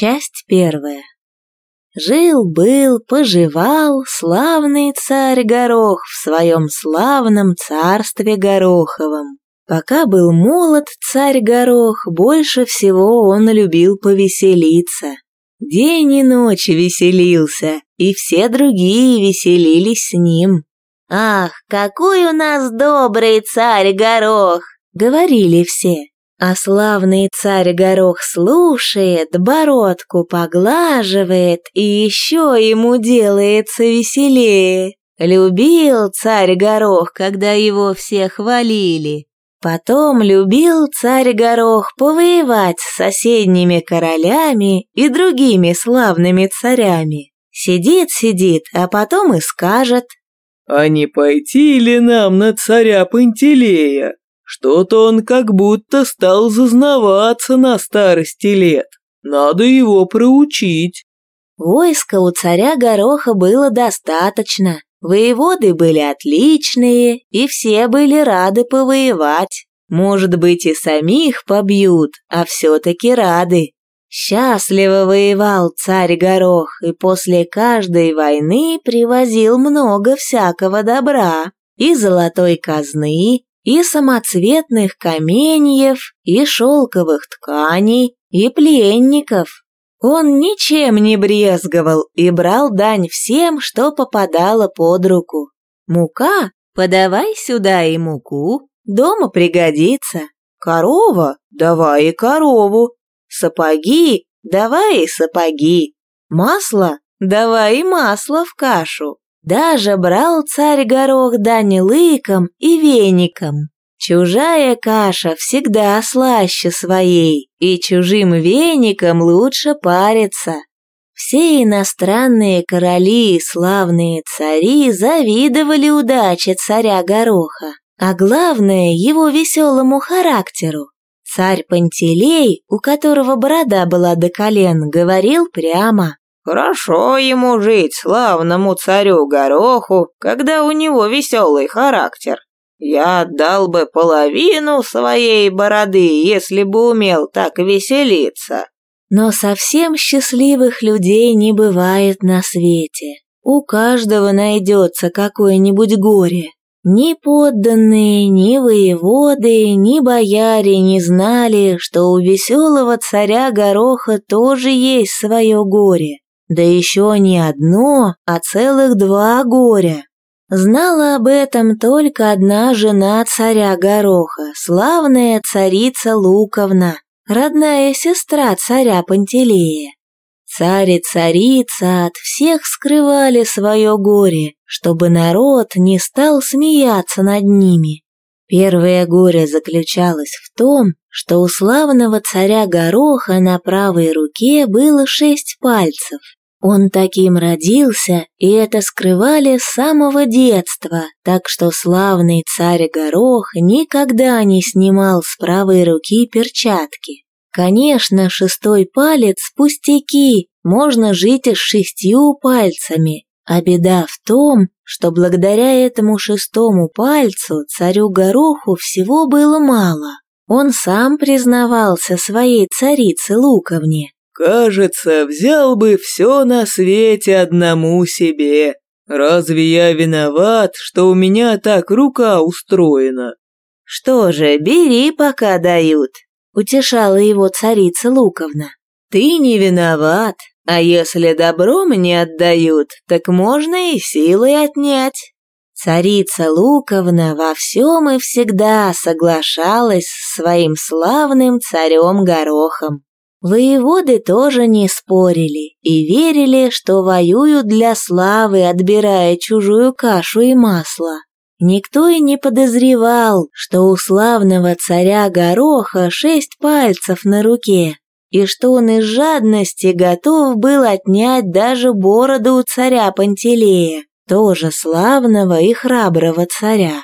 Часть первая. Жил-был, поживал славный царь Горох в своем славном царстве Гороховом. Пока был молод царь Горох, больше всего он любил повеселиться. День и ночь веселился, и все другие веселились с ним. «Ах, какой у нас добрый царь Горох!» — говорили все. А славный царь Горох слушает, бородку поглаживает, и еще ему делается веселее. Любил царь Горох, когда его все хвалили. Потом любил царь Горох повоевать с соседними королями и другими славными царями. Сидит-сидит, а потом и скажет. «А не пойти ли нам на царя Пантелея?» Что-то он как будто стал зазнаваться на старости лет. Надо его проучить. Войска у царя Гороха было достаточно. Воеводы были отличные, и все были рады повоевать. Может быть, и самих побьют, а все-таки рады. Счастливо воевал царь Горох и после каждой войны привозил много всякого добра. И золотой казны, и самоцветных каменьев, и шелковых тканей, и пленников. Он ничем не брезговал и брал дань всем, что попадало под руку. Мука? Подавай сюда и муку, дома пригодится. Корова? Давай и корову. Сапоги? Давай и сапоги. Масло? Давай и масло в кашу. Даже брал царь горох дань лыком и веником. Чужая каша всегда слаще своей, и чужим веником лучше париться. Все иностранные короли и славные цари завидовали удаче царя Гороха, а главное его веселому характеру. Царь Пантелей, у которого борода была до колен, говорил прямо Хорошо ему жить, славному царю Гороху, когда у него веселый характер. Я отдал бы половину своей бороды, если бы умел так веселиться. Но совсем счастливых людей не бывает на свете. У каждого найдется какое-нибудь горе. Ни подданные, ни воеводы, ни бояре не знали, что у веселого царя Гороха тоже есть свое горе. Да еще не одно, а целых два горя. Знала об этом только одна жена царя Гороха, славная царица Луковна, родная сестра царя Пантелея. Царь и царица от всех скрывали свое горе, чтобы народ не стал смеяться над ними. Первое горе заключалось в том, что у славного царя Гороха на правой руке было шесть пальцев, он таким родился, и это скрывали с самого детства, так что славный царь Горох никогда не снимал с правой руки перчатки. Конечно, шестой палец – пустяки, можно жить и с шестью пальцами, а беда в том, что благодаря этому шестому пальцу царю Гороху всего было мало. Он сам признавался своей царице Луковне. Кажется, взял бы все на свете одному себе. Разве я виноват, что у меня так рука устроена? Что же, бери, пока дают, утешала его царица Луковна. Ты не виноват, а если добром не отдают, так можно и силой отнять. Царица Луковна во всем и всегда соглашалась с своим славным царем Горохом. Воеводы тоже не спорили и верили, что воюют для славы, отбирая чужую кашу и масло. Никто и не подозревал, что у славного царя Гороха шесть пальцев на руке, и что он из жадности готов был отнять даже бороду у царя Пантелея, тоже славного и храброго царя.